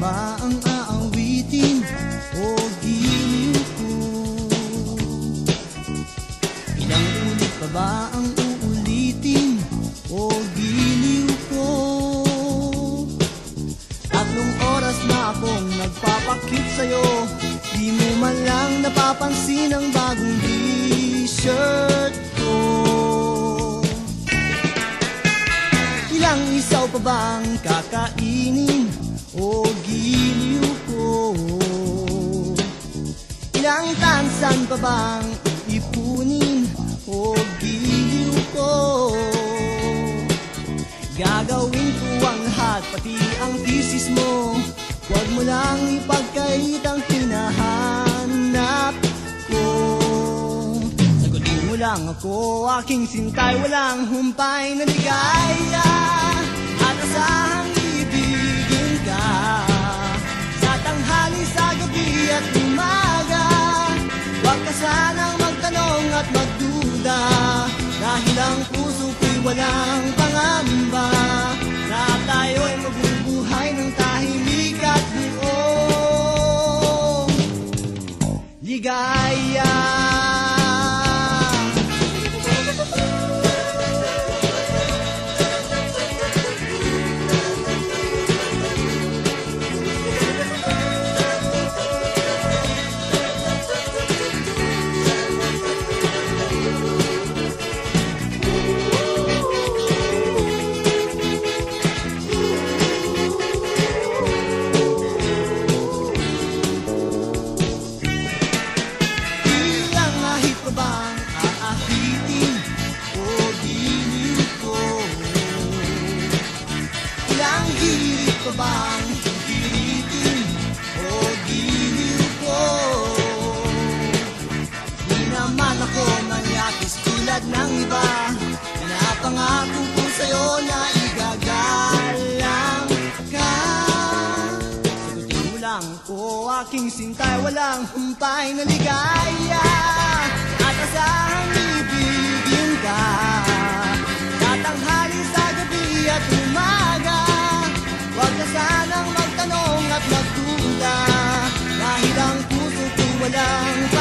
ba ang aawitin? O giliw ko? Ilang ulit pa ba ang uulitin? O giliw ko? Tatlong oras na akong nagpapakit sa'yo. Di mo man lang napapansin ang bagong t-shirt ko. Ilang isaw pa bang kakainin o giliw ko? Ilang tansan pa bang iipunin o giliw ko? Gagawin ko ang lahat, pati ang thesis mo Huwag mo lang ipagkait ang hinahanap ko Sagutin mo lang ako, aking sintay Walang humpay na ligaya magduda Dahil ang puso ko'y walang Ilang hirit pa bang hiritin o giliw ko? Di naman ako manyakis tulad ng iba. Pinapangako ko sa'yo na igagalang ka. Sagutin mo lang ko aking sintay. Walang humpay na ligaya. At asahang along